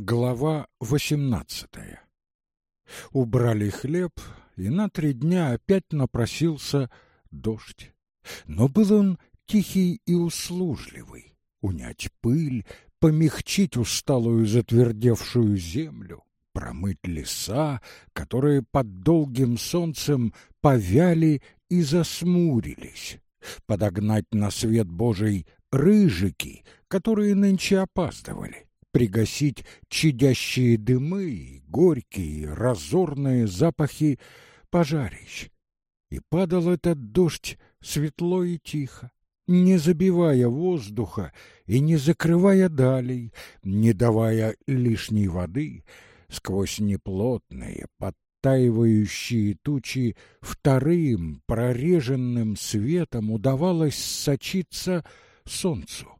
Глава восемнадцатая Убрали хлеб, и на три дня опять напросился дождь. Но был он тихий и услужливый, унять пыль, помягчить усталую затвердевшую землю, промыть леса, которые под долгим солнцем повяли и засмурились, подогнать на свет Божий рыжики, которые нынче опаздывали, пригасить чадящие дымы и горькие разорные запахи пожарищ. И падал этот дождь светло и тихо, не забивая воздуха и не закрывая далей, не давая лишней воды, сквозь неплотные, подтаивающие тучи вторым прореженным светом удавалось сочиться солнцу.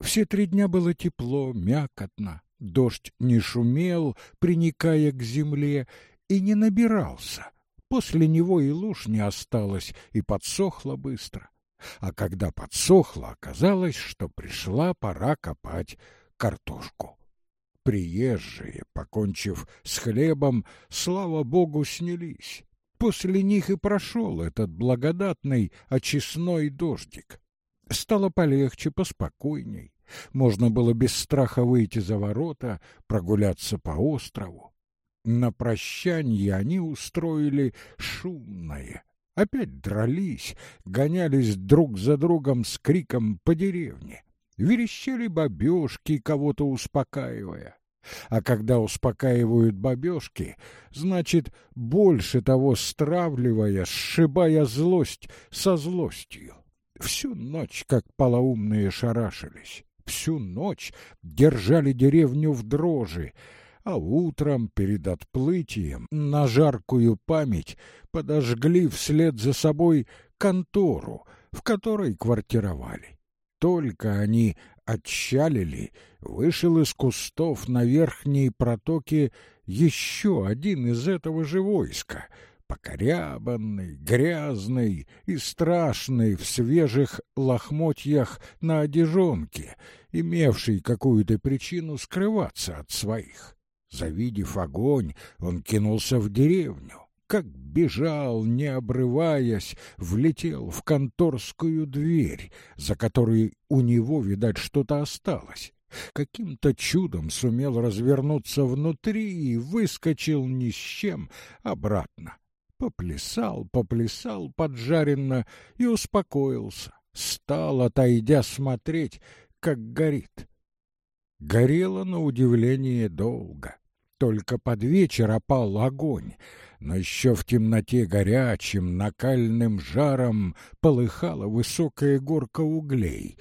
Все три дня было тепло, мякотно, дождь не шумел, приникая к земле, и не набирался. После него и луж не осталось, и подсохло быстро. А когда подсохло, оказалось, что пришла пора копать картошку. Приезжие, покончив с хлебом, слава богу, снялись. После них и прошел этот благодатный очистной дождик. Стало полегче, поспокойней. Можно было без страха выйти за ворота, прогуляться по острову. На прощанье они устроили шумное. Опять дрались, гонялись друг за другом с криком по деревне. Верещали бабёшки, кого-то успокаивая. А когда успокаивают бабёшки, значит, больше того стравливая, сшибая злость со злостью. Всю ночь, как полоумные, шарашились, всю ночь держали деревню в дрожи, а утром перед отплытием на жаркую память подожгли вслед за собой контору, в которой квартировали. Только они отчалили, вышел из кустов на верхней протоке еще один из этого же войска — покорябанный, грязный и страшный в свежих лохмотьях на одежонке, имевший какую-то причину скрываться от своих. Завидев огонь, он кинулся в деревню, как бежал, не обрываясь, влетел в конторскую дверь, за которой у него, видать, что-то осталось. Каким-то чудом сумел развернуться внутри и выскочил ни с чем обратно. Поплясал, поплясал поджаренно и успокоился. Стал, отойдя, смотреть, как горит. Горело, на удивление, долго. Только под вечер опал огонь, но еще в темноте горячим, накальным жаром полыхала высокая горка углей,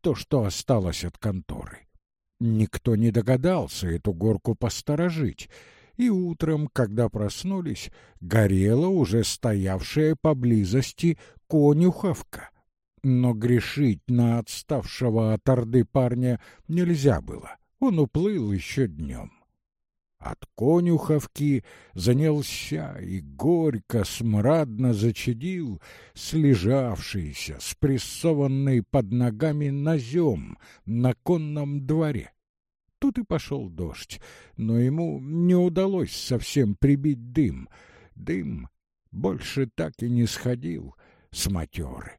то, что осталось от конторы. Никто не догадался эту горку посторожить — и утром, когда проснулись, горела уже стоявшая поблизости конюховка. Но грешить на отставшего от орды парня нельзя было, он уплыл еще днем. От конюховки занялся и горько смрадно зачадил слежавшийся, спрессованный под ногами назем на конном дворе. Тут и пошел дождь, но ему не удалось совсем прибить дым. Дым больше так и не сходил с матеры.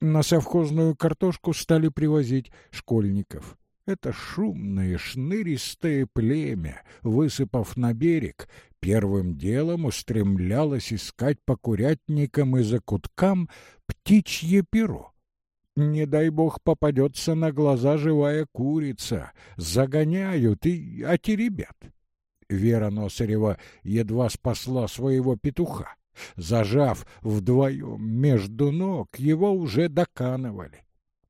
На совхозную картошку стали привозить школьников. Это шумное, шныристое племя, высыпав на берег, первым делом устремлялось искать по курятникам и закуткам птичье перо. Не дай бог попадется на глаза живая курица. Загоняют и отеребят. Вера Носарева едва спасла своего петуха. Зажав вдвоем между ног, его уже доканывали.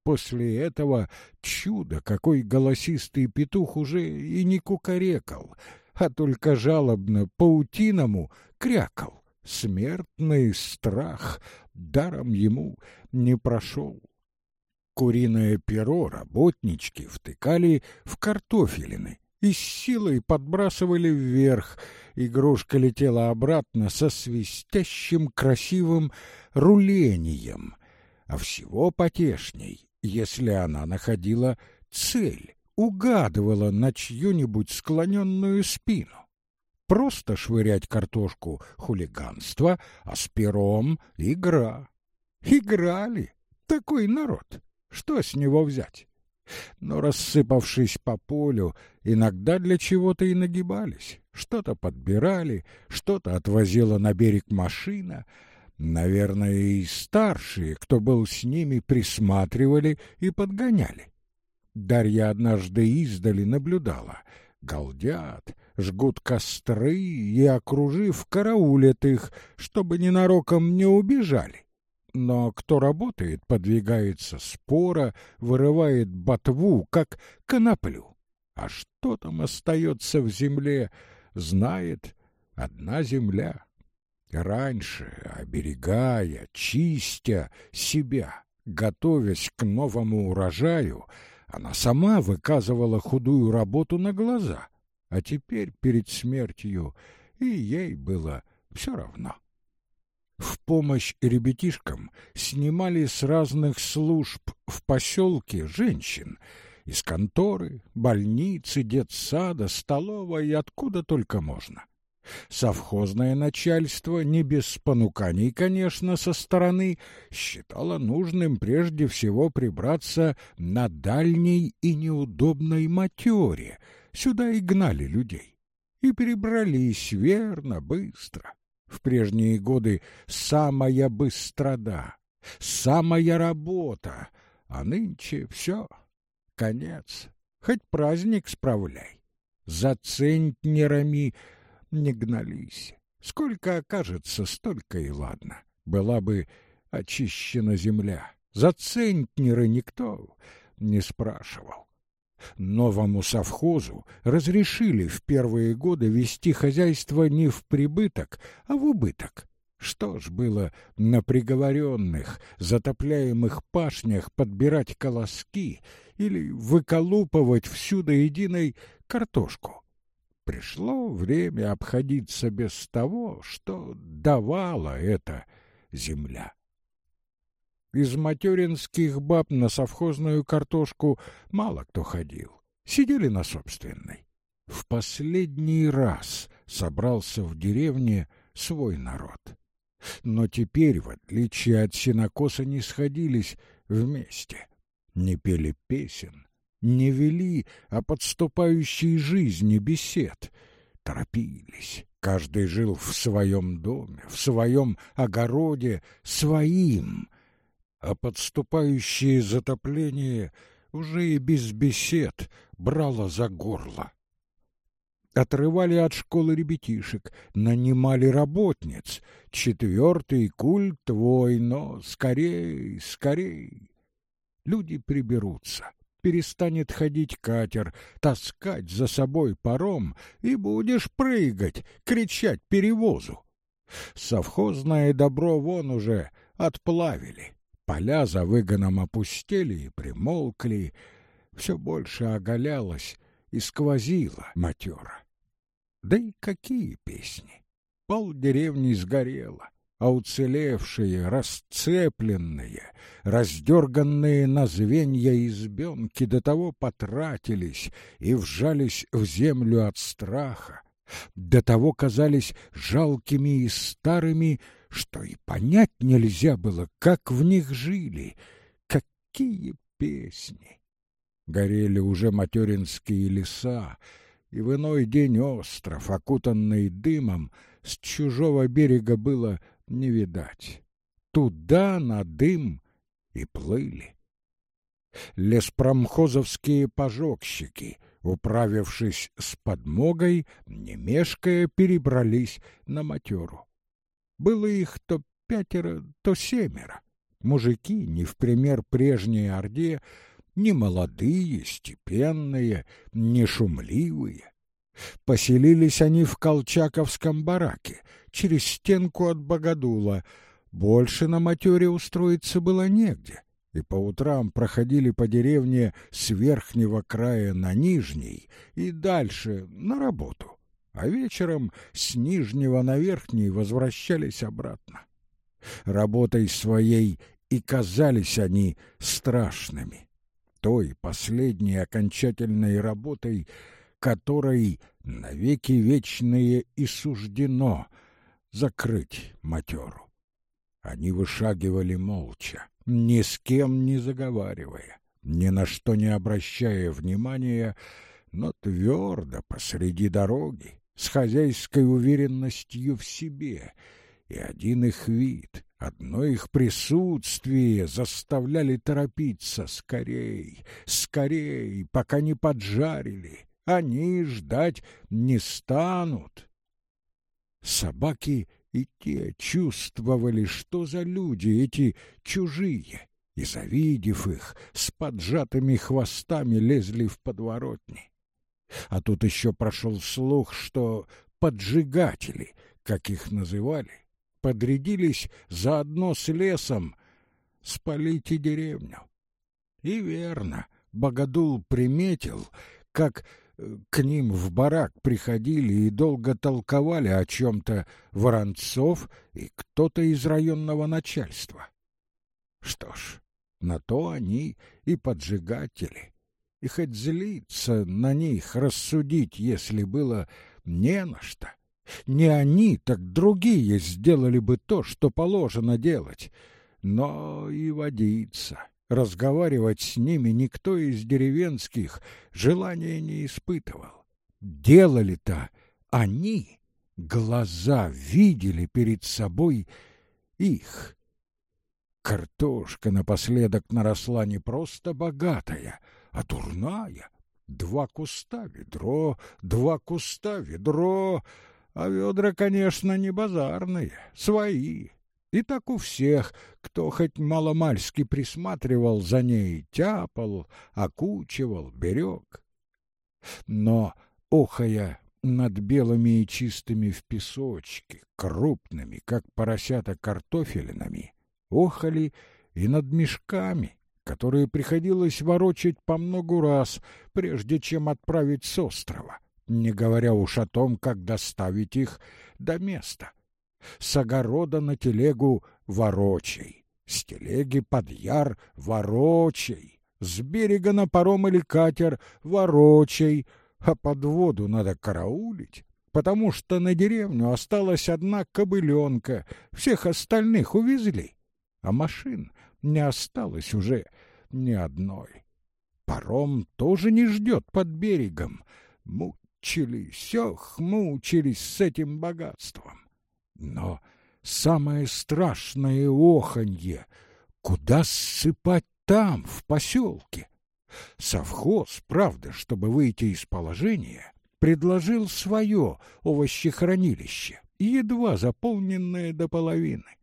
После этого чудо, какой голосистый петух уже и не кукарекал, а только жалобно паутиному крякал. Смертный страх даром ему не прошел. Куриное перо работнички втыкали в картофелины и с силой подбрасывали вверх. Игрушка летела обратно со свистящим красивым рулением. А всего потешней, если она находила цель, угадывала на чью-нибудь склоненную спину. Просто швырять картошку — хулиганство, а с пером — игра. Играли. Такой народ. Что с него взять? Но, рассыпавшись по полю, иногда для чего-то и нагибались. Что-то подбирали, что-то отвозила на берег машина. Наверное, и старшие, кто был с ними, присматривали и подгоняли. Дарья однажды издали наблюдала. Галдят, жгут костры и, окружив, караулят их, чтобы ненароком не убежали. Но кто работает, подвигается спора, вырывает ботву, как коноплю. А что там остается в земле, знает одна земля. Раньше, оберегая, чистя себя, готовясь к новому урожаю, она сама выказывала худую работу на глаза, а теперь перед смертью и ей было все равно. В помощь ребятишкам снимали с разных служб в поселке женщин из конторы, больницы, детсада, столовой и откуда только можно. Совхозное начальство, не без понуканий, конечно, со стороны, считало нужным прежде всего прибраться на дальней и неудобной матере. Сюда и гнали людей. И перебрались верно, быстро. В прежние годы самая быстрода, самая работа, а нынче все, конец. Хоть праздник справляй. За центнерами не гнались. Сколько окажется, столько и ладно. Была бы очищена земля. За центнеры никто не спрашивал. Новому совхозу разрешили в первые годы вести хозяйство не в прибыток, а в убыток. Что ж было на приговоренных, затопляемых пашнях подбирать колоски или выколупывать всю до единой картошку? Пришло время обходиться без того, что давала эта земля. Из материнских баб на совхозную картошку мало кто ходил. Сидели на собственной. В последний раз собрался в деревне свой народ. Но теперь, в отличие от синокоса, не сходились вместе, не пели песен, не вели о подступающей жизни бесед, торопились. Каждый жил в своем доме, в своем огороде, своим, а подступающее затопление уже и без бесед брало за горло. Отрывали от школы ребятишек, нанимали работниц. Четвертый культ твой, но скорей, скорей. Люди приберутся перестанет ходить катер, таскать за собой паром, и будешь прыгать, кричать перевозу. Совхозное добро вон уже отплавили. Поля за выгоном опустели и примолкли, все больше оголялось и сквозило матера. Да и какие песни! Пол деревни сгорело, а уцелевшие, расцепленные, раздерганные на звенья избенки до того потратились и вжались в землю от страха, до того казались жалкими и старыми, что и понять нельзя было, как в них жили, какие песни. Горели уже материнские леса, и в иной день остров, окутанный дымом, с чужого берега было не видать. Туда на дым и плыли. Леспромхозовские пожогщики, управившись с подмогой, не мешкая, перебрались на матеру. Было их то пятеро, то семеро. Мужики, не в пример прежней Орде, не молодые, степенные, не шумливые. Поселились они в Колчаковском бараке, через стенку от Богодула. Больше на матере устроиться было негде, и по утрам проходили по деревне с верхнего края на нижний и дальше на работу а вечером с нижнего на верхний возвращались обратно. Работой своей и казались они страшными. той последней окончательной работой, которой навеки вечные и суждено закрыть матеру. Они вышагивали молча, ни с кем не заговаривая, ни на что не обращая внимания, но твердо посреди дороги, с хозяйской уверенностью в себе, и один их вид, одно их присутствие заставляли торопиться скорей, скорей, пока не поджарили, они ждать не станут. Собаки и те чувствовали, что за люди эти чужие, и, завидев их, с поджатыми хвостами лезли в подворотни. А тут еще прошел слух, что поджигатели, как их называли, подрядились заодно с лесом спалить и деревню. И верно, Богодул приметил, как э, к ним в барак приходили и долго толковали о чем-то Воронцов и кто-то из районного начальства. Что ж, на то они и поджигатели. И хоть злиться на них, рассудить, если было не на что. Не они, так другие сделали бы то, что положено делать. Но и водиться, разговаривать с ними никто из деревенских желания не испытывал. Делали-то они, глаза видели перед собой их. Картошка напоследок наросла не просто богатая, а дурная. Два куста ведро, два куста ведро, а ведра, конечно, не базарные, свои. И так у всех, кто хоть маломальски присматривал за ней, тяпал, окучивал, берег. Но, охая над белыми и чистыми в песочке, крупными, как поросята картофелинами, охали и над мешками, которые приходилось ворочать по многу раз, прежде чем отправить с острова, не говоря уж о том, как доставить их до места. С огорода на телегу ворочай, с телеги под яр ворочай, с берега на паром или катер ворочай, а под воду надо караулить, потому что на деревню осталась одна кобыленка, всех остальных увезли а машин не осталось уже ни одной. Паром тоже не ждет под берегом. Мучились, ох, мучились с этим богатством. Но самое страшное оханье — куда ссыпать там, в поселке? Совхоз, правда, чтобы выйти из положения, предложил свое овощехранилище, едва заполненное до половины.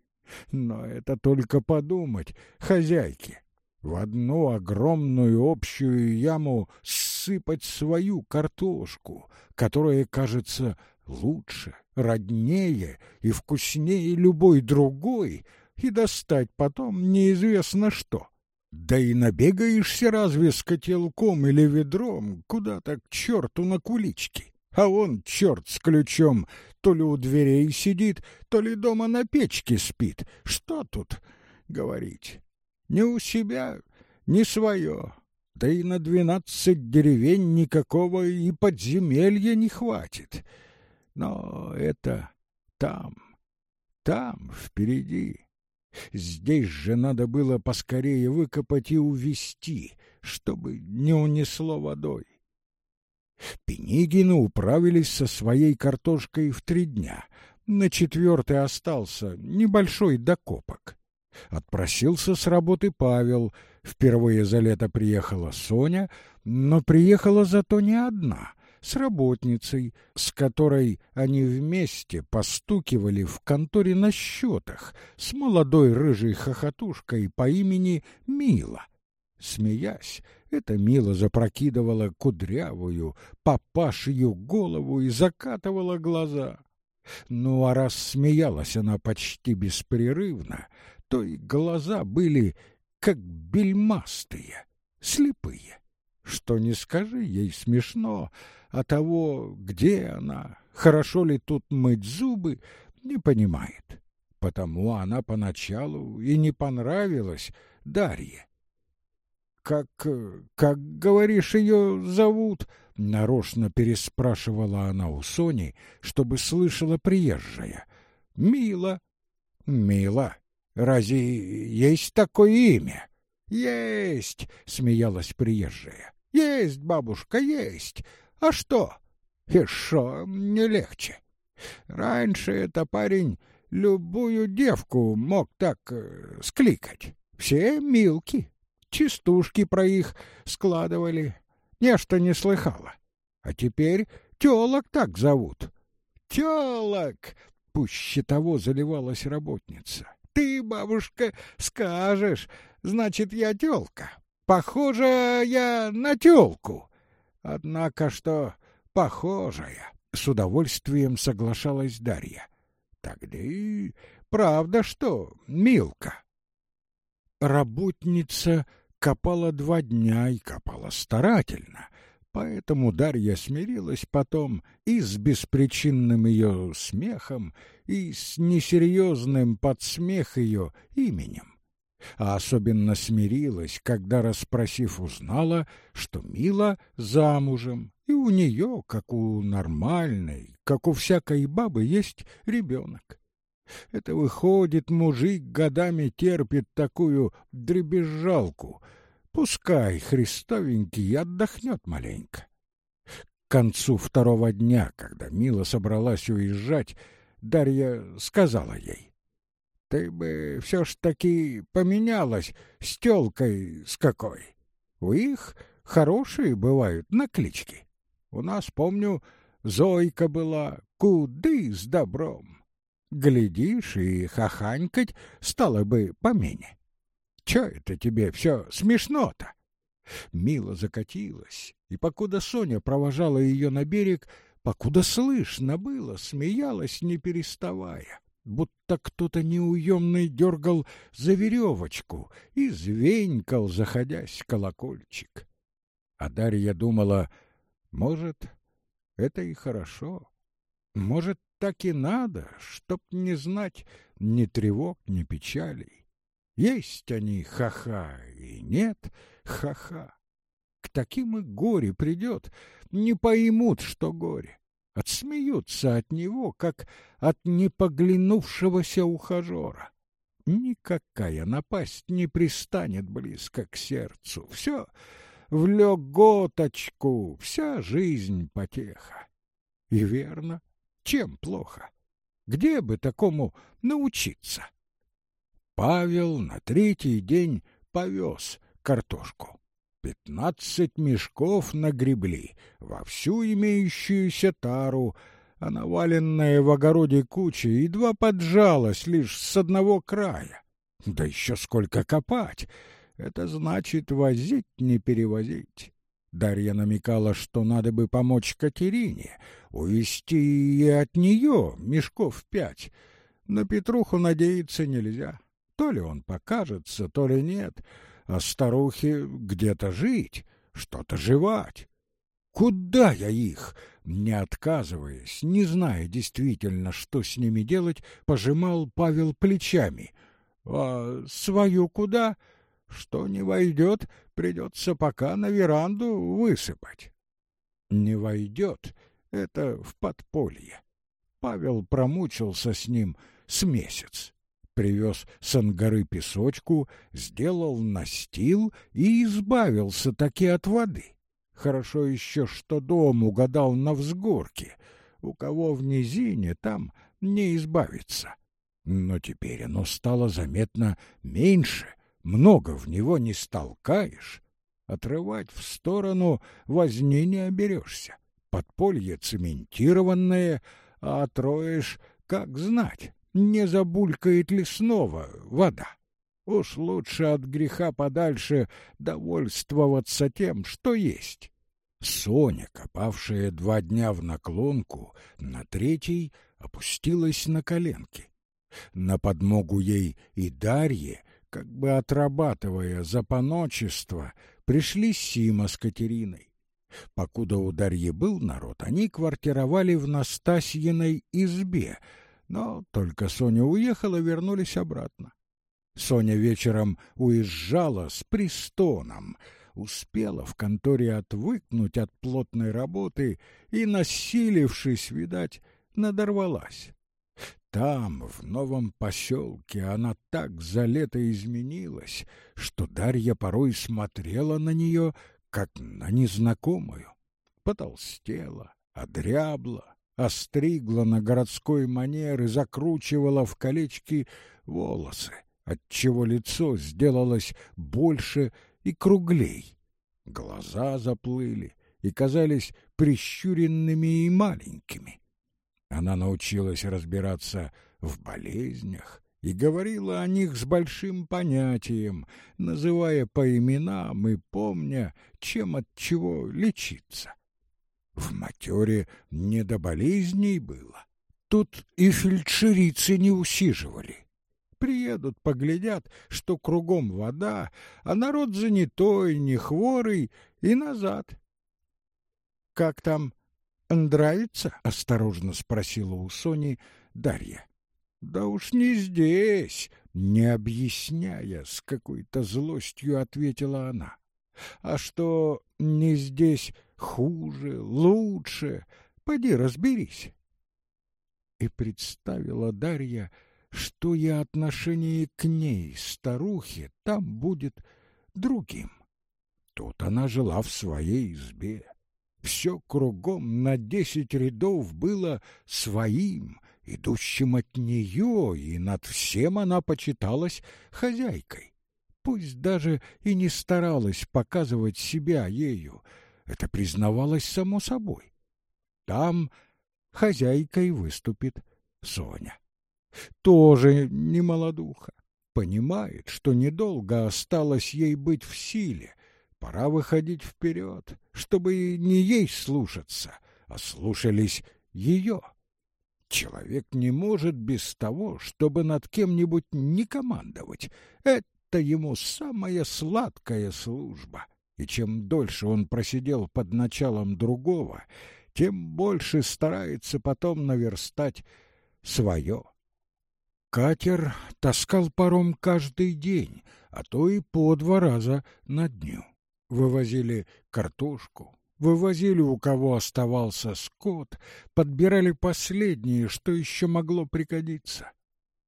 Но это только подумать, хозяйки, в одну огромную общую яму сыпать свою картошку, которая кажется лучше, роднее и вкуснее любой другой, и достать потом неизвестно что. Да и набегаешься разве с котелком или ведром куда-то к черту на кулички а он, черт с ключом, то ли у дверей сидит, то ли дома на печке спит. Что тут говорить? Не у себя, не свое. Да и на двенадцать деревень никакого и подземелья не хватит. Но это там, там, впереди. Здесь же надо было поскорее выкопать и увести, чтобы не унесло водой. Пенигины управились со своей картошкой в три дня. На четвертый остался небольшой докопок. Отпросился с работы Павел. Впервые за лето приехала Соня, но приехала зато не одна, с работницей, с которой они вместе постукивали в конторе на счетах, с молодой рыжей хохотушкой по имени Мила. Смеясь, эта Мила запрокидывала кудрявую, папашью голову и закатывала глаза. Ну, а раз смеялась она почти беспрерывно, то и глаза были как бельмастые, слепые. Что не скажи, ей смешно, а того, где она, хорошо ли тут мыть зубы, не понимает. Потому она поначалу и не понравилась Дарье. Как... как, говоришь, ее зовут?» Нарочно переспрашивала она у Сони, чтобы слышала приезжая. «Мила». «Мила? Разве есть такое имя?» «Есть!» — смеялась приезжая. «Есть, бабушка, есть! А что?» «И шо, не легче. Раньше это парень любую девку мог так э, скликать. Все милки, частушки про их складывали. Нечто не слыхала. А теперь тёлок так зовут. Тёлок! Пуще того заливалась работница. Ты, бабушка, скажешь, значит, я тёлка. Похожа я на тёлку. Однако что похожая. С удовольствием соглашалась Дарья. Тогда и правда что, Милка. Работница копала два дня и копала старательно, поэтому Дарья смирилась потом и с беспричинным ее смехом, и с несерьезным под смех ее именем. А особенно смирилась, когда, расспросив, узнала, что Мила замужем, и у нее, как у нормальной, как у всякой бабы, есть ребенок. Это выходит, мужик годами терпит такую дребезжалку. Пускай Христовенький отдохнет маленько. К концу второго дня, когда Мила собралась уезжать, Дарья сказала ей. — Ты бы все ж таки поменялась с тёлкой с какой. У их хорошие бывают наклички. У нас, помню, Зойка была, куды с добром. Глядишь, и хаханькать стало бы помене. Чё это тебе все смешно-то? Мила закатилась, и покуда Соня провожала ее на берег, покуда слышно было, смеялась, не переставая, будто кто-то неуемный дергал за веревочку и звенькал, заходясь колокольчик. А Дарья думала, может, это и хорошо. Может, так и надо, чтоб не знать ни тревог, ни печалей. Есть они ха-ха, и нет ха-ха. К таким и горе придет, не поймут, что горе. Отсмеются от него, как от непоглянувшегося ухажера. Никакая напасть не пристанет близко к сердцу. Все в леготочку, вся жизнь потеха. И верно, чем плохо? Где бы такому научиться? Павел на третий день повез картошку. Пятнадцать мешков нагребли во всю имеющуюся тару, а наваленная в огороде куча едва поджалась лишь с одного края. Да еще сколько копать! Это значит возить, не перевозить. Дарья намекала, что надо бы помочь Катерине, увести и от нее мешков пять. На Петруху надеяться нельзя. То ли он покажется, то ли нет. А старухе где-то жить, что-то жевать. Куда я их? Не отказываясь, не зная действительно, что с ними делать, пожимал Павел плечами. А свою куда? — что не войдет, придется пока на веранду высыпать. Не войдет — это в подполье. Павел промучился с ним с месяц. Привез с ангары песочку, сделал настил и избавился таки от воды. Хорошо еще, что дом угадал на взгорке. У кого в низине, там не избавиться. Но теперь оно стало заметно меньше — много в него не столкаешь, отрывать в сторону возни не оберешься. Подполье цементированное, а отроешь, как знать, не забулькает ли снова вода. Уж лучше от греха подальше довольствоваться тем, что есть. Соня, копавшая два дня в наклонку, на третий опустилась на коленки. На подмогу ей и Дарье как бы отрабатывая запоночество, пришли Сима с Катериной. Покуда у Дарьи был народ, они квартировали в Настасьиной избе, но только Соня уехала, вернулись обратно. Соня вечером уезжала с пристоном, успела в конторе отвыкнуть от плотной работы и, насилившись, видать, надорвалась. Там, в новом поселке, она так за лето изменилась, что Дарья порой смотрела на нее, как на незнакомую. Потолстела, одрябла, остригла на городской манер и закручивала в колечки волосы, отчего лицо сделалось больше и круглей. Глаза заплыли и казались прищуренными и маленькими. Она научилась разбираться в болезнях и говорила о них с большим понятием, называя по именам и помня, чем от чего лечиться. В матере не до болезней было. Тут и фельдшерицы не усиживали. Приедут, поглядят, что кругом вода, а народ занятой, не хворый, и назад. Как там нравится? — осторожно спросила у Сони Дарья. — Да уж не здесь, — не объясняя, с какой-то злостью ответила она. — А что не здесь хуже, лучше? Поди разберись. И представила Дарья, что и отношение к ней, старухе, там будет другим. Тут она жила в своей избе, все кругом на десять рядов было своим, идущим от нее, и над всем она почиталась хозяйкой. Пусть даже и не старалась показывать себя ею, это признавалось само собой. Там хозяйкой выступит Соня. Тоже не молодуха, понимает, что недолго осталось ей быть в силе, Пора выходить вперед, чтобы не ей слушаться, а слушались ее. Человек не может без того, чтобы над кем-нибудь не командовать. Это ему самая сладкая служба. И чем дольше он просидел под началом другого, тем больше старается потом наверстать свое. Катер таскал паром каждый день, а то и по два раза на дню вывозили картошку, вывозили у кого оставался скот, подбирали последнее, что еще могло пригодиться.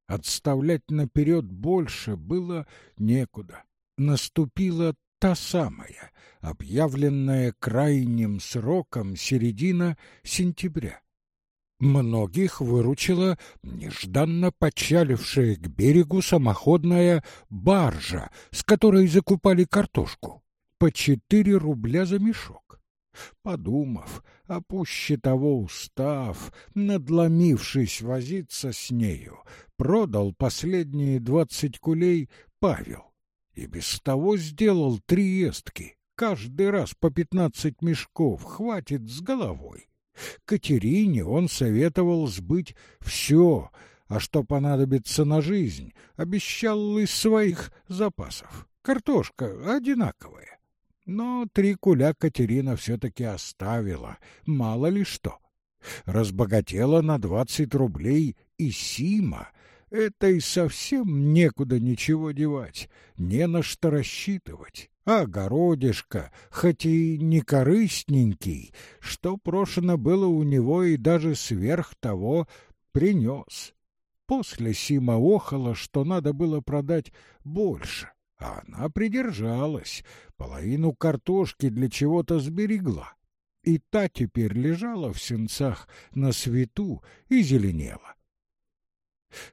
Отставлять наперед больше было некуда. Наступила та самая, объявленная крайним сроком середина сентября. Многих выручила нежданно почалившая к берегу самоходная баржа, с которой закупали картошку по четыре рубля за мешок. Подумав, а пуще того устав, надломившись возиться с нею, продал последние двадцать кулей Павел. И без того сделал три естки, каждый раз по пятнадцать мешков, хватит с головой. Катерине он советовал сбыть все, а что понадобится на жизнь, обещал из своих запасов. Картошка одинаковая. Но три куля Катерина все-таки оставила, мало ли что. Разбогатела на двадцать рублей и Сима. Это и совсем некуда ничего девать, не на что рассчитывать. А огородишко, хоть и не корыстненький, что прошено было у него и даже сверх того, принес. После Сима охала, что надо было продать больше. А она придержалась, половину картошки для чего-то сберегла. И та теперь лежала в сенцах на свету и зеленела.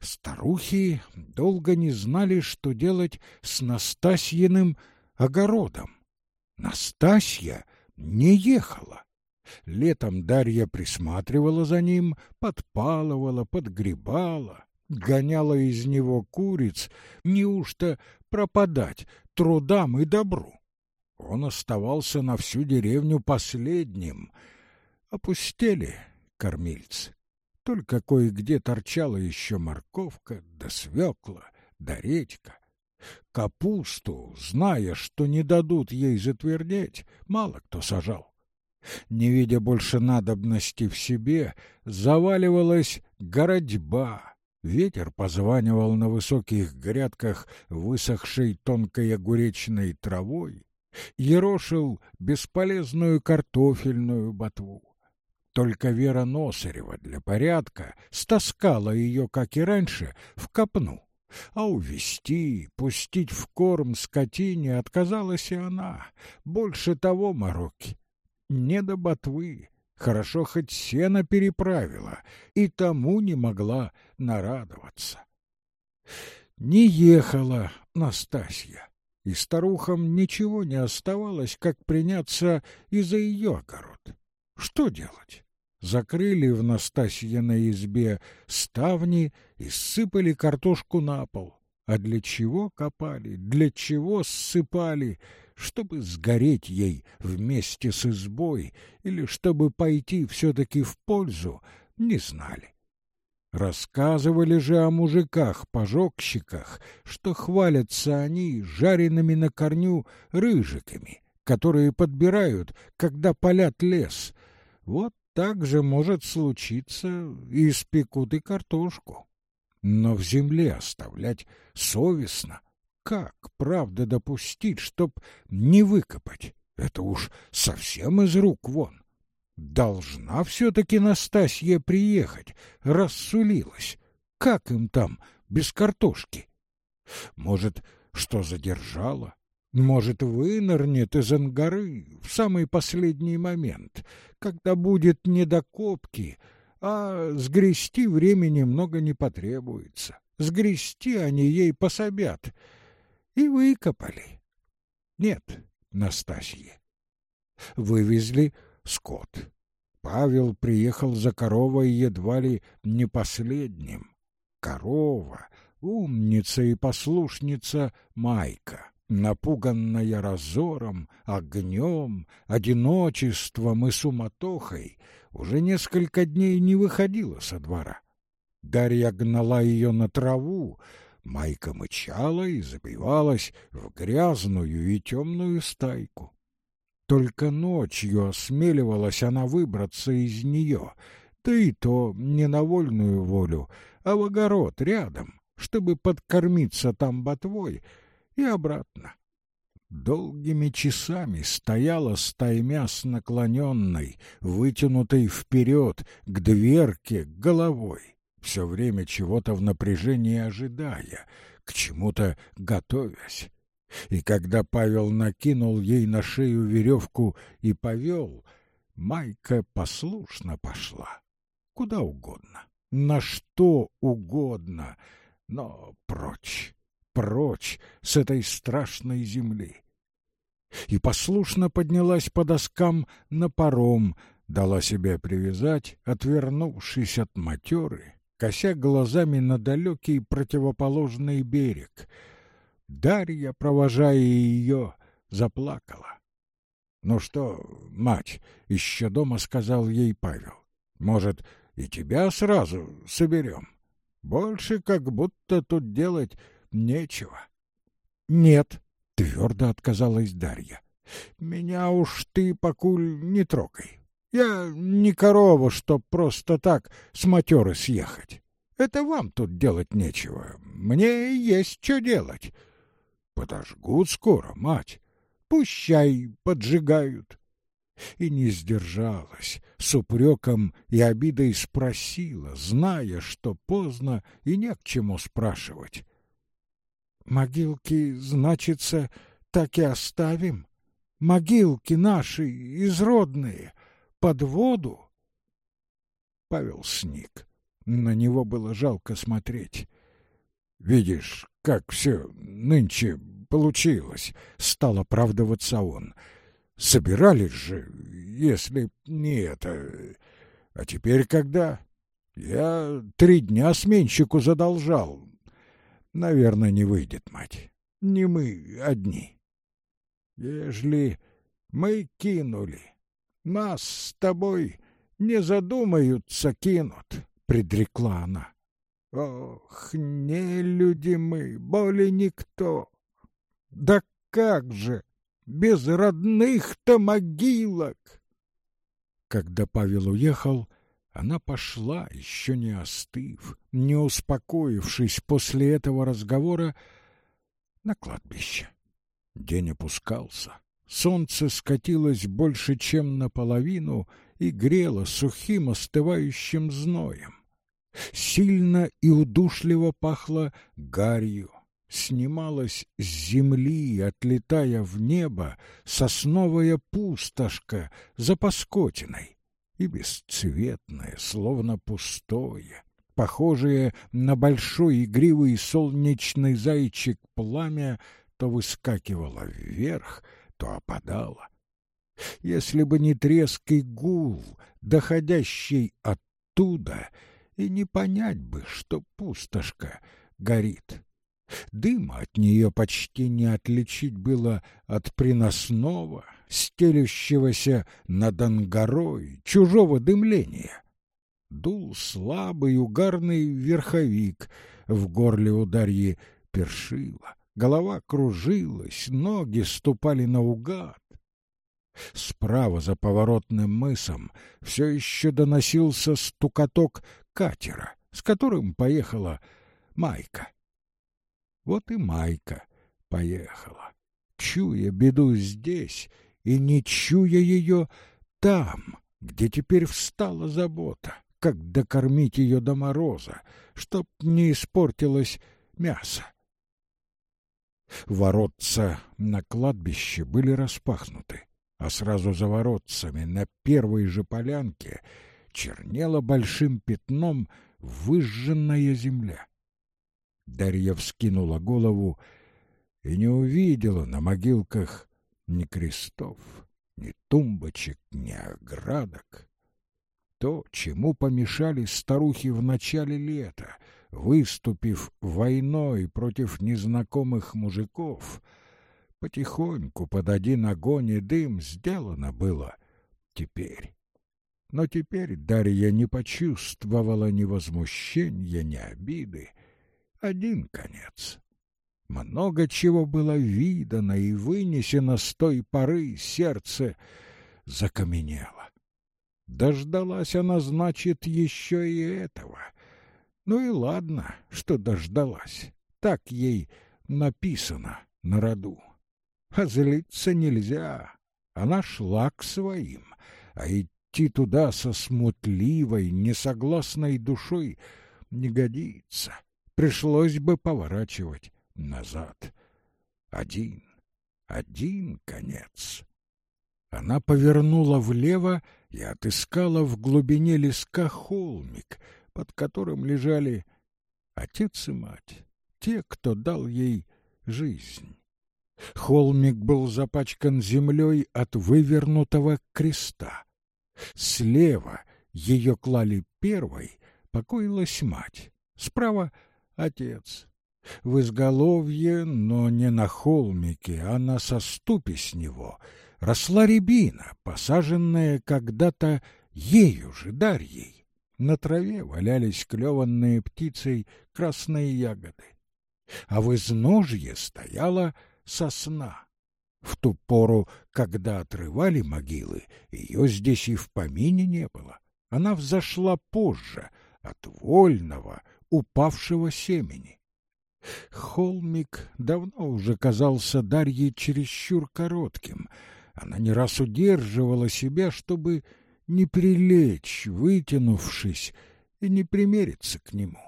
Старухи долго не знали, что делать с Настасьиным огородом. Настасья не ехала. Летом Дарья присматривала за ним, подпалывала, подгребала, гоняла из него куриц, неужто пропадать трудам и добру. Он оставался на всю деревню последним. Опустели кормильцы. Только кое-где торчала еще морковка, да свекла, да редька. Капусту, зная, что не дадут ей затвердеть, мало кто сажал. Не видя больше надобности в себе, заваливалась городьба, Ветер позванивал на высоких грядках высохшей тонкой огуречной травой. ерошил бесполезную картофельную ботву. Только Вера Носарева для порядка стаскала ее, как и раньше, в копну. А увести, пустить в корм скотине отказалась и она. Больше того, мороки, не до ботвы. Хорошо хоть сено переправила, и тому не могла нарадоваться. Не ехала Настасья, и старухам ничего не оставалось, как приняться и за ее огород. Что делать? Закрыли в Настасьиной избе ставни и сыпали картошку на пол. А для чего копали, для чего ссыпали, чтобы сгореть ей вместе с избой или чтобы пойти все-таки в пользу, не знали. Рассказывали же о мужиках-пожогщиках, что хвалятся они жареными на корню рыжиками, которые подбирают, когда палят лес. Вот так же может случиться и испекут и картошку. Но в земле оставлять совестно. Как, правда, допустить, чтоб не выкопать? Это уж совсем из рук вон. Должна все-таки Настасья приехать, рассулилась. Как им там без картошки? Может, что задержала? Может, вынырнет из ангары в самый последний момент, когда будет недокопки, а сгрести времени много не потребуется. Сгрести они ей пособят. И выкопали. Нет, Настасье. Вывезли скот. Павел приехал за коровой едва ли не последним. Корова, умница и послушница Майка, напуганная разором, огнем, одиночеством и суматохой, уже несколько дней не выходила со двора. Дарья гнала ее на траву, Майка мычала и забивалась в грязную и темную стайку. Только ночью осмеливалась она выбраться из нее, да и то не на вольную волю, а в огород рядом, чтобы подкормиться там ботвой и обратно. Долгими часами стояла стаймя с наклоненной, вытянутой вперед к дверке головой, все время чего-то в напряжении ожидая, к чему-то готовясь. И когда Павел накинул ей на шею веревку и повел, Майка послушно пошла. Куда угодно, на что угодно, но прочь, прочь с этой страшной земли. И послушно поднялась по доскам на паром, дала себя привязать, отвернувшись от матеры, кося глазами на далекий противоположный берег — Дарья, провожая ее, заплакала. «Ну что, мать, еще дома сказал ей Павел, может, и тебя сразу соберем? Больше как будто тут делать нечего». «Нет», — твердо отказалась Дарья, — «меня уж ты, покуль, не трогай. Я не корова, чтоб просто так с матеры съехать. Это вам тут делать нечего, мне есть что делать». Подожгут скоро, мать. Пущай поджигают. И не сдержалась, с упреком и обидой спросила, зная, что поздно и не к чему спрашивать. «Могилки, значится, так и оставим? Могилки наши, изродные, под воду?» Павел сник. На него было жалко смотреть. «Видишь, как все нынче получилось», — стал оправдываться он. «Собирались же, если не это... А теперь когда? Я три дня сменщику задолжал. Наверное, не выйдет, мать. Не мы одни. Ежели мы кинули, нас с тобой не задумаются кинут», — предрекла она. Ох, не люди мы, более никто. Да как же, без родных-то могилок! Когда Павел уехал, она пошла, еще не остыв, не успокоившись после этого разговора, на кладбище. День опускался, солнце скатилось больше, чем наполовину, и грело сухим остывающим зноем. Сильно и удушливо пахло гарью, снималась с земли, отлетая в небо, сосновая пустошка за паскотиной, и бесцветное, словно пустое, похожее на большой игривый солнечный зайчик пламя, то выскакивало вверх, то опадало. Если бы не треск и гул, доходящий оттуда, и не понять бы, что пустошка горит. Дыма от нее почти не отличить было от приносного, стелющегося над ангарой, чужого дымления. Дул слабый угарный верховик, в горле у Дарьи першило, голова кружилась, ноги ступали наугад. Справа за поворотным мысом все еще доносился стукоток катера, с которым поехала Майка. Вот и Майка поехала, чуя беду здесь и не чуя ее там, где теперь встала забота, как докормить ее до мороза, чтоб не испортилось мясо. Воротца на кладбище были распахнуты, а сразу за воротцами на первой же полянке чернела большим пятном выжженная земля. Дарья вскинула голову и не увидела на могилках ни крестов, ни тумбочек, ни оградок. То, чему помешали старухи в начале лета, выступив войной против незнакомых мужиков, потихоньку под один огонь и дым сделано было теперь. Но теперь Дарья не почувствовала ни возмущения, ни обиды, один конец. Много чего было видано и вынесено с той поры, сердце закаменело. Дождалась она, значит, еще и этого. Ну и ладно, что дождалась. Так ей написано на роду. А злиться нельзя. Она шла к своим, а идти туда со смутливой, несогласной душой не годится пришлось бы поворачивать назад. Один, один конец. Она повернула влево и отыскала в глубине леска холмик, под которым лежали отец и мать, те, кто дал ей жизнь. Холмик был запачкан землей от вывернутого креста. Слева ее клали первой, покоилась мать, справа отец. В изголовье, но не на холмике, а на соступе с него, росла рябина, посаженная когда-то ею же, Дарьей. На траве валялись клеванные птицей красные ягоды. А в изножье стояла сосна. В ту пору, когда отрывали могилы, ее здесь и в помине не было. Она взошла позже, от вольного, упавшего семени. Холмик давно уже казался Дарье чересчур коротким. Она не раз удерживала себя, чтобы не прилечь, вытянувшись, и не примериться к нему.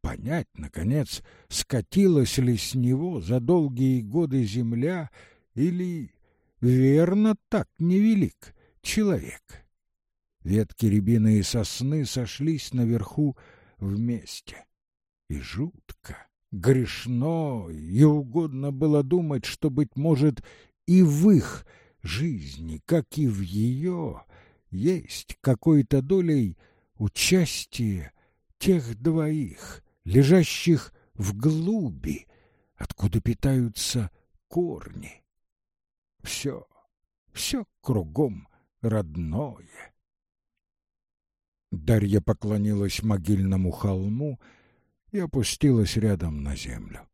Понять, наконец, скатилась ли с него за долгие годы земля или верно так невелик человек. Ветки рябины и сосны сошлись наверху вместе. И жутко, грешно, и угодно было думать, что, быть может, и в их жизни, как и в ее, есть какой-то долей участие тех двоих, лежащих в глуби, откуда питаются корни. Все, все кругом родное. Дарья поклонилась могильному холму и опустилась рядом на землю.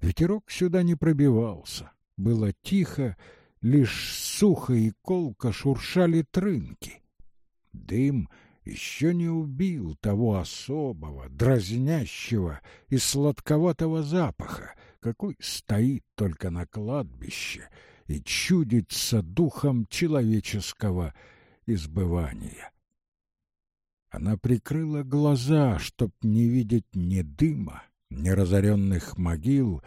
Ветерок сюда не пробивался. Было тихо, лишь сухо и колко шуршали трынки. Дым еще не убил того особого, дразнящего и сладковатого запаха, какой стоит только на кладбище и чудится духом человеческого избывания. Она прикрыла глаза, чтоб не видеть ни дыма, ни разоренных могил,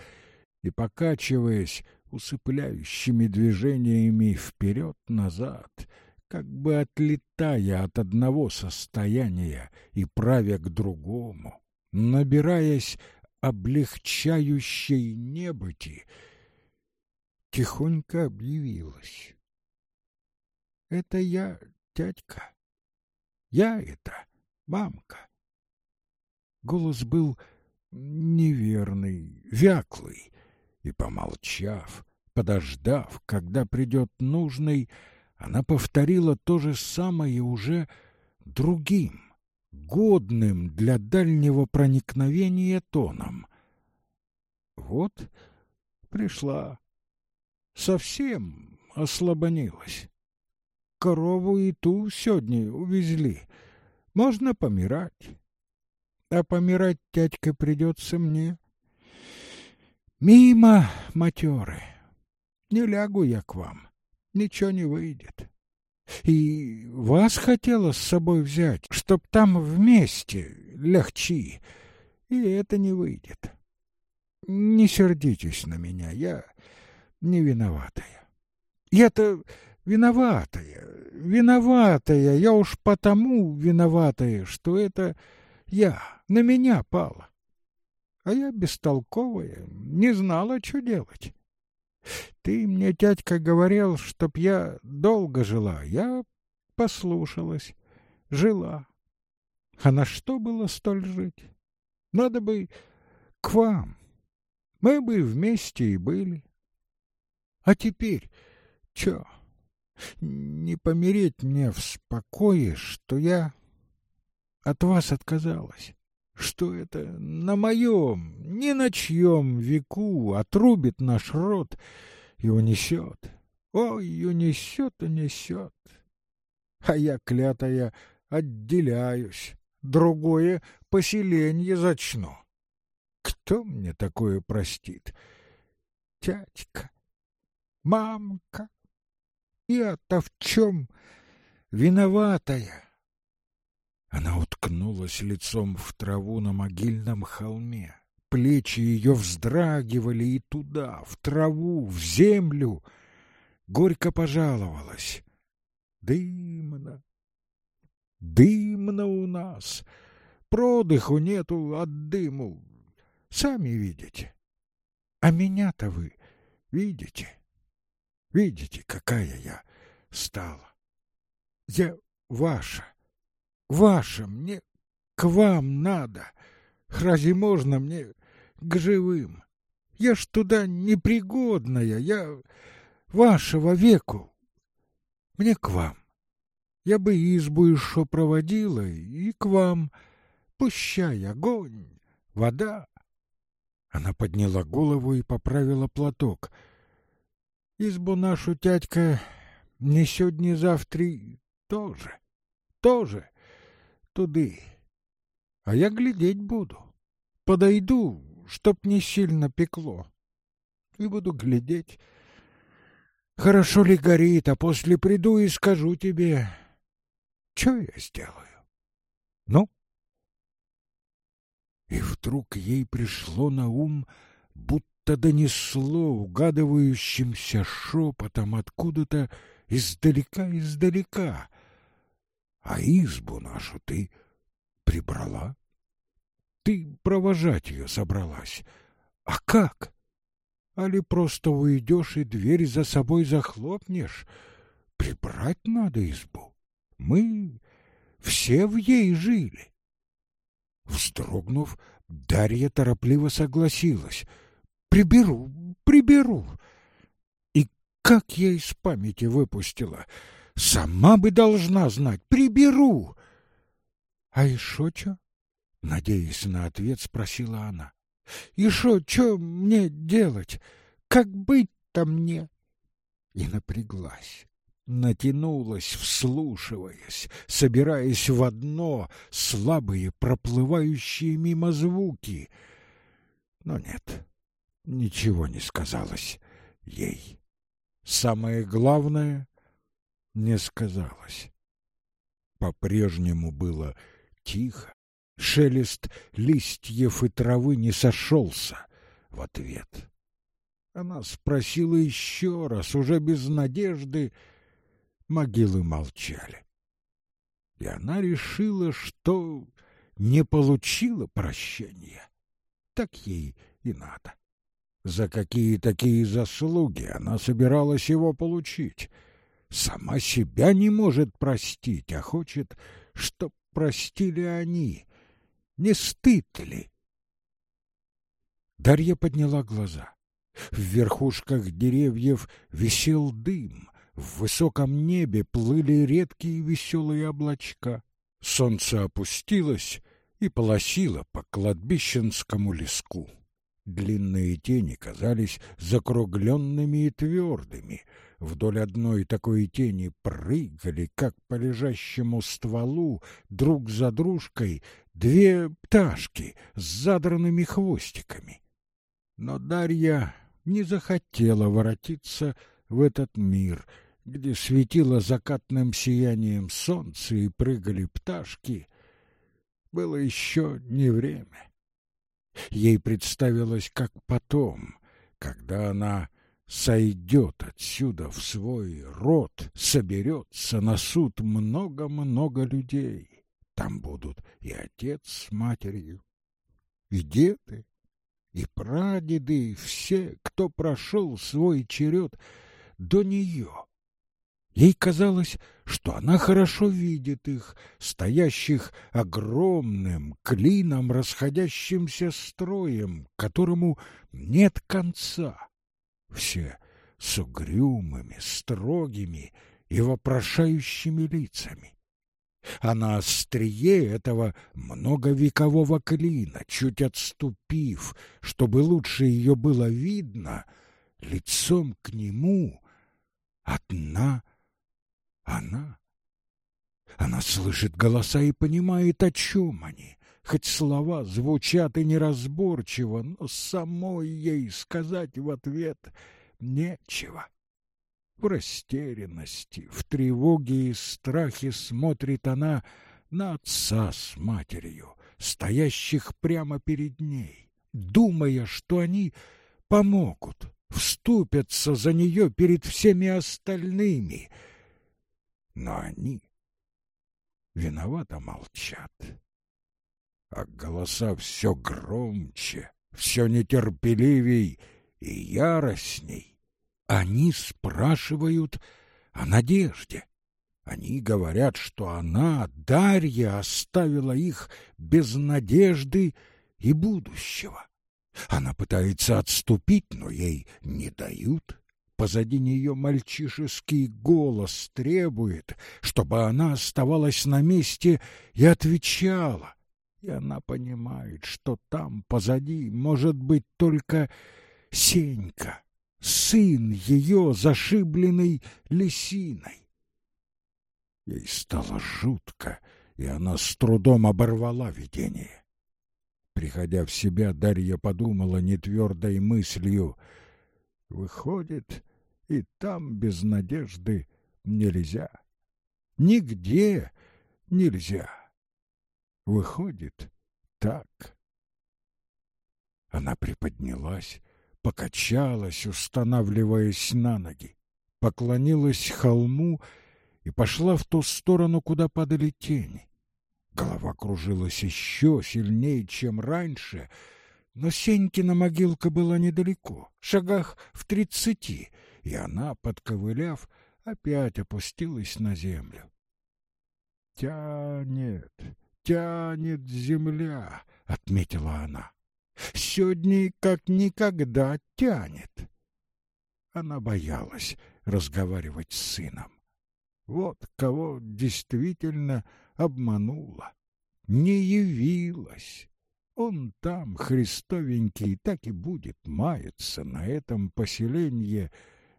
и, покачиваясь усыпляющими движениями вперед-назад, как бы отлетая от одного состояния и правя к другому, набираясь облегчающей небыти, тихонько объявилась. «Это я, тятька. Я это, мамка». Голос был неверный, вяклый, и, помолчав, подождав, когда придет нужный, она повторила то же самое уже другим, годным для дальнего проникновения тоном. Вот пришла, совсем ослабонилась. Корову и ту сегодня увезли. Можно помирать. А помирать, тятька, придется мне. Мимо, матеры. Не лягу я к вам. Ничего не выйдет. И вас хотела с собой взять, чтоб там вместе легче. И это не выйдет. Не сердитесь на меня, я не виноватая. Я-то виноватая, виноватая, я уж потому виноватая, что это я, на меня пала. А я бестолковая, не знала, что делать. Ты мне, тятька, говорил, чтоб я долго жила. Я послушалась, жила. А на что было столь жить? Надо бы к вам. Мы бы вместе и были. А теперь чё? Не помереть мне в спокое, что я от вас отказалась, что это на моем, ни на чьем веку отрубит наш род и унесет. Ой, унесет, унесет. А я, клятая, отделяюсь, другое поселение зачну. Кто мне такое простит? Тятька, мамка, я-то в чем виноватая? Она уткнулась лицом в траву на могильном холме. Плечи ее вздрагивали и туда, в траву, в землю. Горько пожаловалась. Дымно, дымно у нас. Продыху нету от дыму. Сами видите. А меня-то вы видите. Видите, какая я стала. Я ваша. Ваша, мне к вам надо. Разве можно мне к живым? Я ж туда непригодная, я вашего веку. Мне к вам. Я бы избу еще проводила и к вам. Пущай огонь, вода. Она подняла голову и поправила платок. Избу нашу тятька не сегодня завтра тоже, тоже туды. А я глядеть буду. Подойду, чтоб не сильно пекло. И буду глядеть, хорошо ли горит, а после приду и скажу тебе, что я сделаю. Ну? И вдруг ей пришло на ум, будто донесло угадывающимся шепотом откуда-то издалека-издалека — а избу нашу ты прибрала? Ты провожать ее собралась. А как? Али просто уйдешь и дверь за собой захлопнешь? Прибрать надо избу. Мы все в ей жили. Вздрогнув, Дарья торопливо согласилась. «Приберу, приберу». И как я из памяти выпустила — Сама бы должна знать. Приберу. А еще что? Надеясь на ответ, спросила она. И что, что мне делать? Как быть-то мне? И напряглась натянулась, вслушиваясь, собираясь в одно слабые проплывающие мимо звуки. Но нет, ничего не сказалось ей. самое главное не сказалось. По-прежнему было тихо, шелест листьев и травы не сошелся в ответ. Она спросила еще раз, уже без надежды, могилы молчали. И она решила, что не получила прощения. Так ей и надо. За какие такие заслуги она собиралась его получить? Сама себя не может простить, а хочет, чтоб простили они. Не стыд ли? Дарья подняла глаза. В верхушках деревьев висел дым, в высоком небе плыли редкие веселые облачка. Солнце опустилось и полосило по кладбищенскому леску. Длинные тени казались закругленными и твердыми. Вдоль одной такой тени прыгали, как по лежащему стволу, друг за дружкой, две пташки с задранными хвостиками. Но Дарья не захотела воротиться в этот мир, где светило закатным сиянием солнце и прыгали пташки. Было еще не время. Ей представилось, как потом, когда она сойдет отсюда в свой род, соберется на суд много-много людей. Там будут и отец с матерью, и деды, и прадеды, все, кто прошел свой черед до нее. Ей казалось, что она хорошо видит их, стоящих огромным, клином расходящимся строем, которому нет конца. Все с угрюмыми, строгими и вопрошающими лицами. А на острие этого многовекового клина, чуть отступив, чтобы лучше ее было видно, лицом к нему одна она. Она слышит голоса и понимает, о чем они. Хоть слова звучат и неразборчиво, но самой ей сказать в ответ нечего. В растерянности, в тревоге и страхе смотрит она на отца с матерью, стоящих прямо перед ней, думая, что они помогут, вступятся за нее перед всеми остальными — но они виновато молчат. А голоса все громче, все нетерпеливей и яростней. Они спрашивают о надежде. Они говорят, что она, Дарья, оставила их без надежды и будущего. Она пытается отступить, но ей не дают. Позади нее мальчишеский голос требует, чтобы она оставалась на месте и отвечала. И она понимает, что там позади может быть только Сенька, сын ее, зашибленный лисиной. Ей стало жутко, и она с трудом оборвала видение. Приходя в себя, Дарья подумала нетвердой мыслью. Выходит, и там без надежды нельзя. Нигде нельзя. Выходит, так. Она приподнялась, покачалась, устанавливаясь на ноги, поклонилась холму и пошла в ту сторону, куда падали тени. Голова кружилась еще сильнее, чем раньше, но Сенькина могилка была недалеко, шагах в тридцати, и она, подковыляв, опять опустилась на землю. «Тянет, тянет земля», — отметила она. «Сегодня как никогда тянет». Она боялась разговаривать с сыном. Вот кого действительно обманула, не явилась. Он там, христовенький, так и будет маяться на этом поселении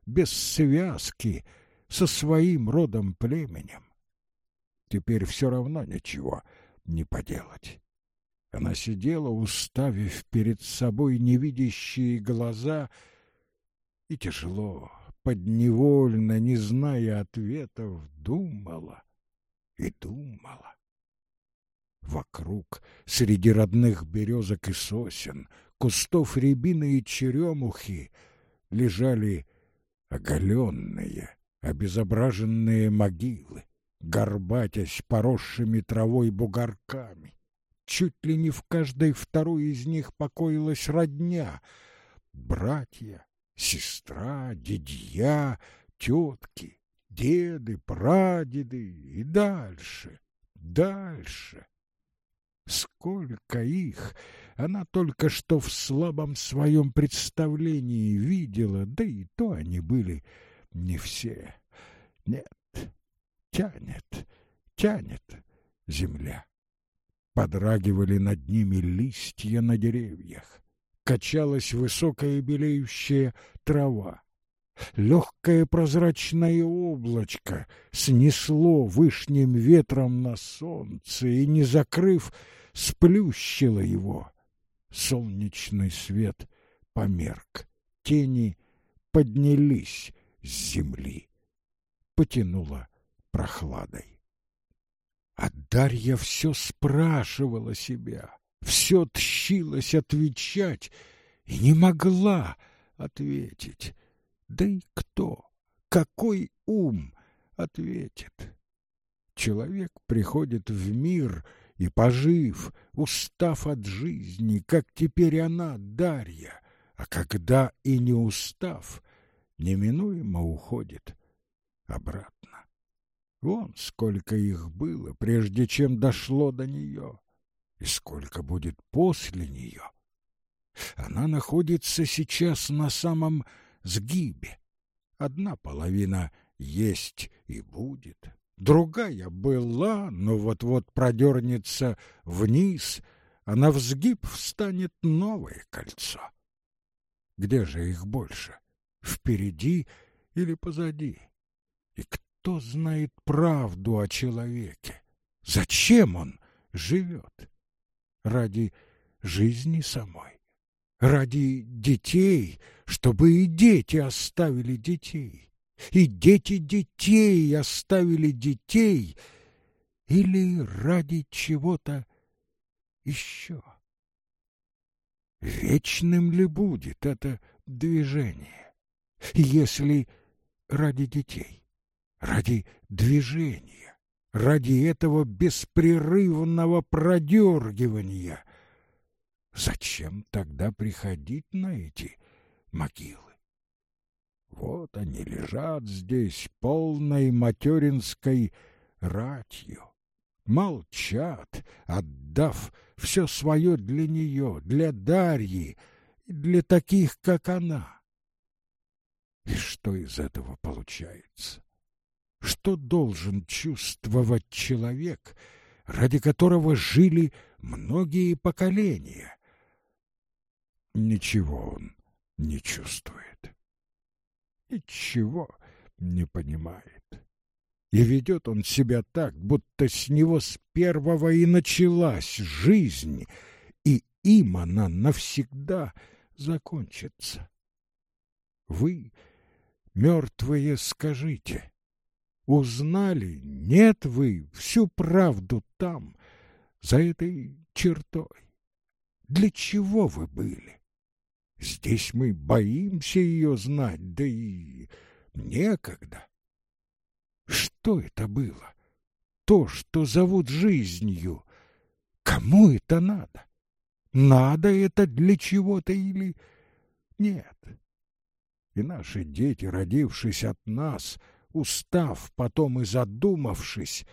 без связки со своим родом племенем. Теперь все равно ничего не поделать. Она сидела, уставив перед собой невидящие глаза, и тяжело, подневольно, не зная ответов, думала и думала. Вокруг, среди родных березок и сосен, кустов рябины и черемухи, лежали оголенные, обезображенные могилы, горбатясь поросшими травой бугорками. Чуть ли не в каждой второй из них покоилась родня, братья, сестра, дедья, тетки, деды, прадеды и дальше, дальше. Сколько их она только что в слабом своем представлении видела, да и то они были не все. Нет, тянет, тянет земля. Подрагивали над ними листья на деревьях. Качалась высокая белеющая трава. Легкое прозрачное облачко снесло вышним ветром на солнце и, не закрыв, сплющило его. Солнечный свет померк, тени поднялись с земли. Потянуло прохладой. А Дарья все спрашивала себя, все тщилась отвечать и не могла ответить. Да и кто, какой ум ответит? Человек приходит в мир и, пожив, устав от жизни, как теперь она, Дарья, а когда и не устав, неминуемо уходит обратно. Вон сколько их было, прежде чем дошло до нее, и сколько будет после нее. Она находится сейчас на самом сгибе. Одна половина есть и будет, другая была, но вот-вот продернется вниз, а на взгиб встанет новое кольцо. Где же их больше, впереди или позади? И кто знает правду о человеке? Зачем он живет? Ради жизни самой? Ради детей, чтобы и дети оставили детей? И дети детей оставили детей? Или ради чего-то еще? Вечным ли будет это движение, если ради детей? ради движения, ради этого беспрерывного продергивания. Зачем тогда приходить на эти могилы? Вот они лежат здесь полной материнской ратью, молчат, отдав все свое для нее, для Дарьи, для таких, как она. И что из этого получается? Что должен чувствовать человек, ради которого жили многие поколения? Ничего он не чувствует. Ничего не понимает. И ведет он себя так, будто с него с первого и началась жизнь, и им она навсегда закончится. Вы, мертвые, скажите, Узнали, нет вы, всю правду там, за этой чертой. Для чего вы были? Здесь мы боимся ее знать, да и некогда. Что это было? То, что зовут жизнью. Кому это надо? Надо это для чего-то или нет? И наши дети, родившись от нас, — устав потом и задумавшись,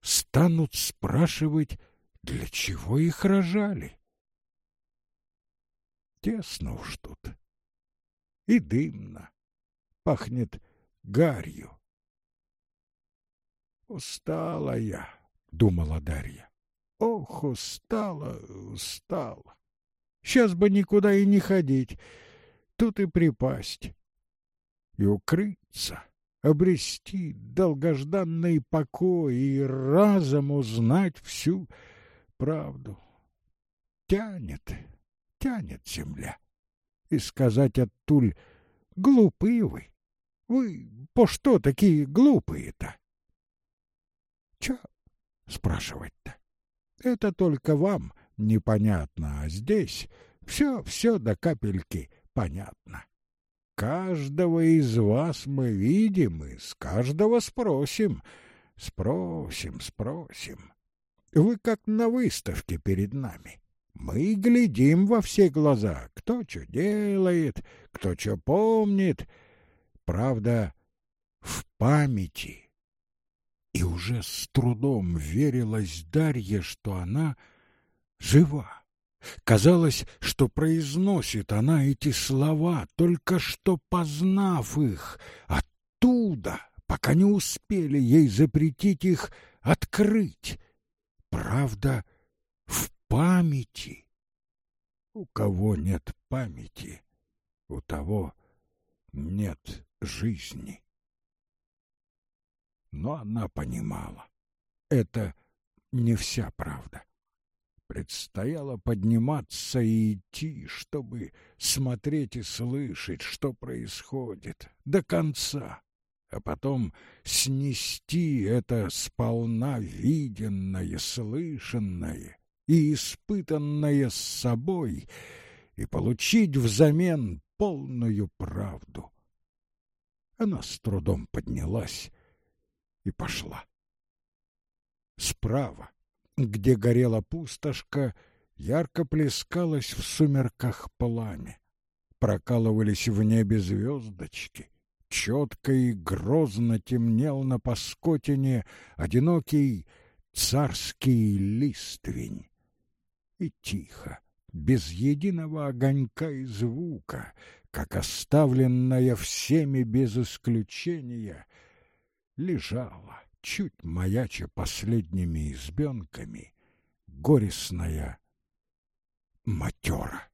станут спрашивать, для чего их рожали. Тесно уж тут. И дымно. Пахнет гарью. «Устала я», — думала Дарья. «Ох, устала, устала. Сейчас бы никуда и не ходить, тут и припасть, и укрыться» обрести долгожданный покой и разом узнать всю правду. Тянет, тянет земля. И сказать оттуль «глупы вы», Вы по что такие глупые-то? Чё спрашивать-то? Это только вам непонятно, а здесь все-все до капельки понятно. Каждого из вас мы видим и с каждого спросим. Спросим, спросим. Вы как на выставке перед нами. Мы глядим во все глаза, кто что делает, кто что помнит. Правда, в памяти. И уже с трудом верилась Дарье, что она жива. Казалось, что произносит она эти слова, только что познав их, оттуда, пока не успели ей запретить их открыть. Правда, памяти. У кого нет памяти, у того нет жизни. Но она понимала, это не вся правда. Предстояло подниматься и идти, чтобы смотреть и слышать, что происходит, до конца, а потом снести это сполна виденное, слышанное и испытанное с собой и получить взамен полную правду. Она с трудом поднялась и пошла. Справа где горела пустошка, ярко плескалось в сумерках пламя. Прокалывались в небе звездочки. Четко и грозно темнел на паскотине одинокий царский листвень. И тихо, без единого огонька и звука, как оставленная всеми без исключения, лежала чуть маяча последними избенками, горестная матера.